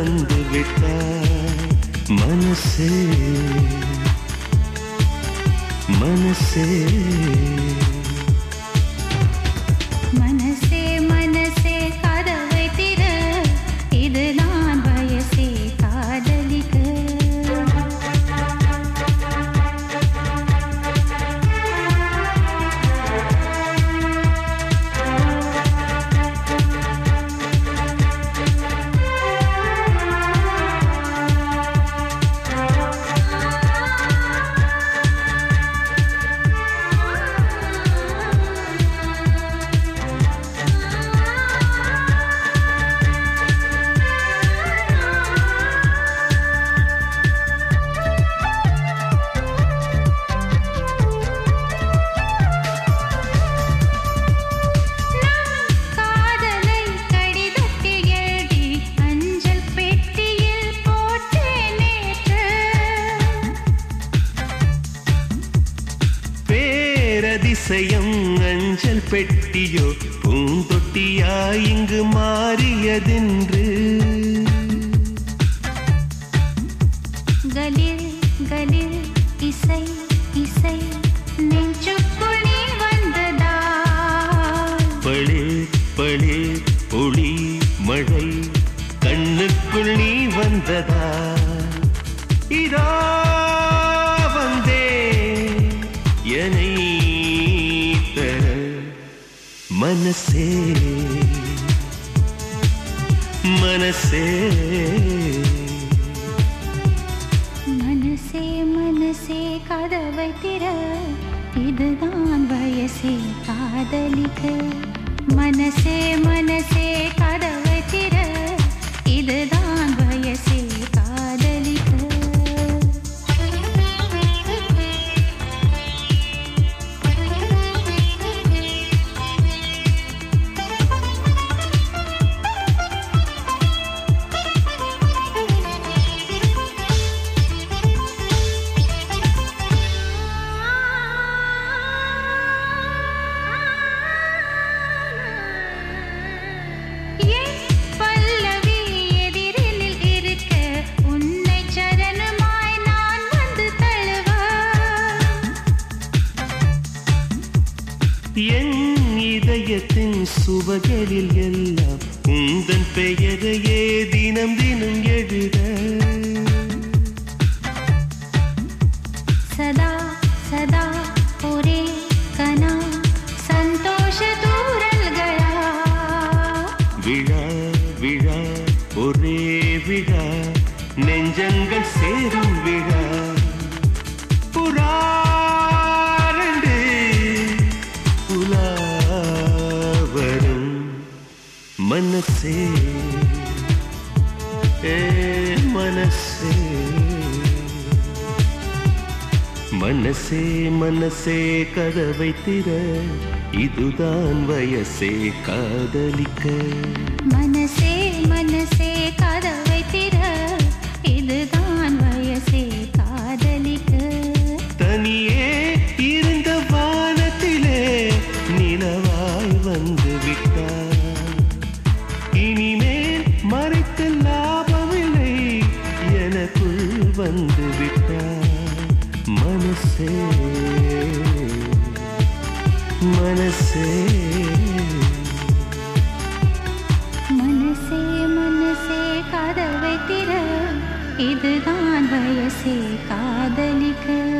आनंद बिता मन से मन से। பேரதிசயம் அஞ்சல் பெட்டியோ பூந்தொட்டியா இங்கு மாறியதென்று. கலில் கலில் இசை இசை நெஞ்சுக்குள் நீ வந்ததா? பளே பளே ஒளி மழை கண்ணுக்குள் நீ வந்ததா? இதா மனசே மனசே. மனசே மனசே கதவை திற. இதுதான் வயசே காதலிக்க. மனசே மனசே கதவை திற. இதுதான் என் இதயத்தின் சுவகளில் எல்லாம் உந்தன் பெயரையே தினம் மனசே ஏ மனசே மனசே மனசே கதவை திற இதுதான் வயசே காதலிக்க மனசே மனசே கதவை வந்து விட்ட மனசே மனசே. மனசே மனசே கதவை திற இதுதான் வயசே காதலிக்க.